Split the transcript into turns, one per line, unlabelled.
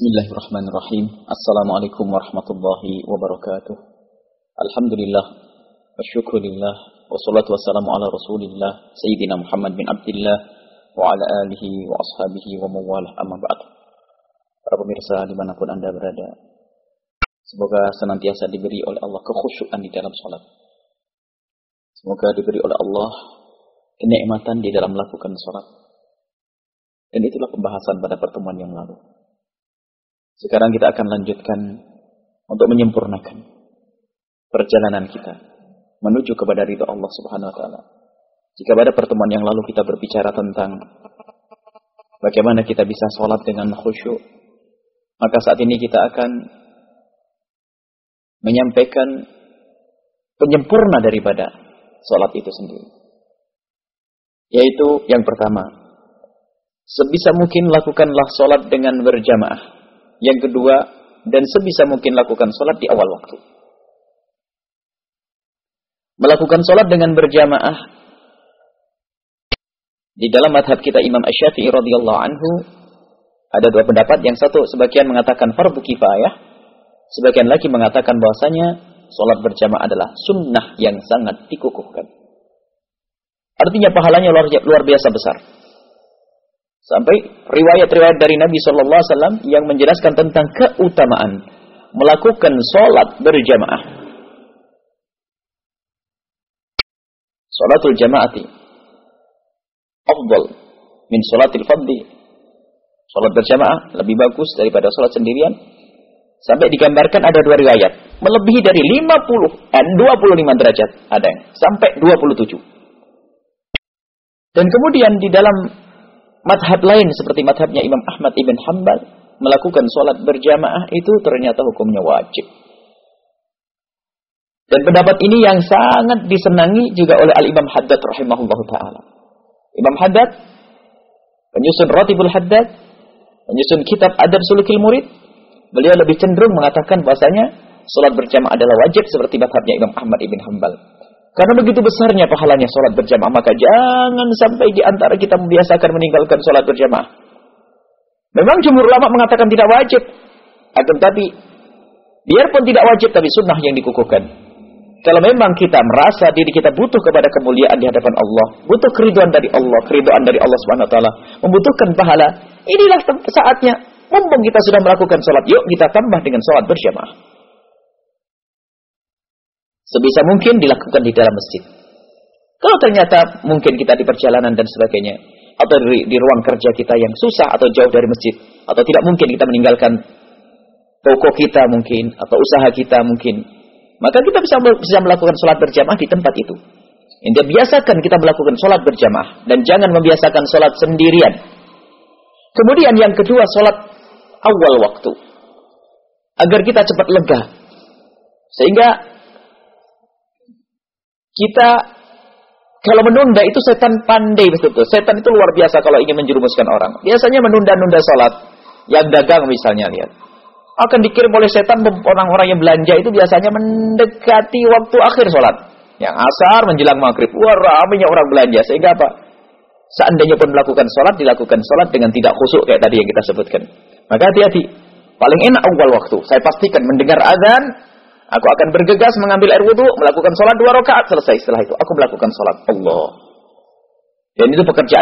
Bismillahirrahmanirrahim. Assalamualaikum warahmatullahi wabarakatuh. Alhamdulillah. Wa syukurillah. Wassalatu wassalamu ala rasulillah. Sayyidina Muhammad bin Abdullah. Wa ala alihi wa ashabihi wa mawalah amma ba'd. Para pemirsa di mana pun anda berada. Semoga senantiasa diberi oleh Allah kekhusyukan di dalam sholat. Semoga diberi oleh Allah kenikmatan di dalam melakukan sholat. Dan itulah pembahasan pada pertemuan yang lalu. Sekarang kita akan lanjutkan untuk menyempurnakan perjalanan kita menuju kepada ridho Allah Subhanahu wa taala. Jika pada pertemuan yang lalu kita berbicara tentang bagaimana kita bisa sholat dengan khusyuk, maka saat ini kita akan menyampaikan penyempurna daripada sholat itu sendiri. Yaitu yang pertama, sebisa mungkin lakukanlah sholat dengan berjamaah. Yang kedua, dan sebisa mungkin lakukan sholat di awal waktu. Melakukan sholat dengan berjamaah di dalam madhab kita Imam Ash-Syafi'i radhiyallahu anhu ada dua pendapat. Yang satu sebagian mengatakan fardu kifayah, sebagian lagi mengatakan bahwasanya sholat berjamaah adalah sunnah yang sangat dikukuhkan. Artinya pahalanya luar, luar biasa besar. Sampai riwayat-riwayat dari Nabi Shallallahu Alaihi Wasallam yang menjelaskan tentang keutamaan melakukan sholat berjamaah. Sholatul jamaati afdal min sholatil fadli. Sholat berjamaah lebih bagus daripada sholat sendirian. Sampai digambarkan ada dua riwayat. Melebihi dari 50 dan 25 derajat. Ada yang sampai 27. Dan kemudian di dalam madhab lain seperti madhabnya Imam Ahmad ibn Hambal melakukan sholat berjamaah itu ternyata hukumnya wajib. Dan pendapat ini yang sangat disenangi juga oleh Al-Imam Haddad rahimahullah ta'ala. Imam Haddad, penyusun Ratibul Haddad, penyusun kitab Adab Sulukil Murid, beliau lebih cenderung mengatakan bahasanya sholat berjamaah adalah wajib seperti madhabnya Imam Ahmad ibn Hambal. Karena begitu besarnya pahalanya sholat berjamaah, maka jangan sampai di antara kita membiasakan meninggalkan sholat berjamaah. Memang jumhur ulama mengatakan tidak wajib. Akan tapi, biarpun tidak wajib, tapi sunnah yang dikukuhkan. Kalau memang kita merasa diri kita butuh kepada kemuliaan di hadapan Allah, butuh keriduan dari Allah, keriduan dari Allah Subhanahu wa taala, membutuhkan pahala, inilah saatnya. Mumpung kita sudah melakukan sholat, yuk kita tambah dengan sholat berjamaah. Sebisa mungkin dilakukan di dalam masjid. Kalau ternyata mungkin kita di perjalanan dan sebagainya, atau di, di ruang kerja kita yang susah atau jauh dari masjid, atau tidak mungkin kita meninggalkan toko kita mungkin, atau usaha kita mungkin, maka kita bisa bisa melakukan sholat berjamaah di tempat itu. Intinya biasakan kita melakukan sholat berjamaah dan jangan membiasakan sholat sendirian. Kemudian yang kedua sholat awal waktu agar kita cepat lega sehingga kita kalau menunda itu setan pandai betul-betul. Setan itu luar biasa kalau ingin menjerumuskan orang. Biasanya menunda-nunda sholat. Yang dagang misalnya lihat. Akan dikirim oleh setan orang-orang yang belanja itu biasanya mendekati waktu akhir sholat. Yang asar menjelang maghrib. Wah ramainya orang belanja. Sehingga apa? Seandainya pun melakukan sholat, dilakukan sholat dengan tidak khusuk kayak tadi yang kita sebutkan. Maka hati-hati. Paling enak awal waktu. Saya pastikan mendengar azan, Aku akan bergegas mengambil air wudhu, melakukan sholat dua rakaat selesai. Setelah itu aku melakukan sholat Allah. Dan itu pekerjaan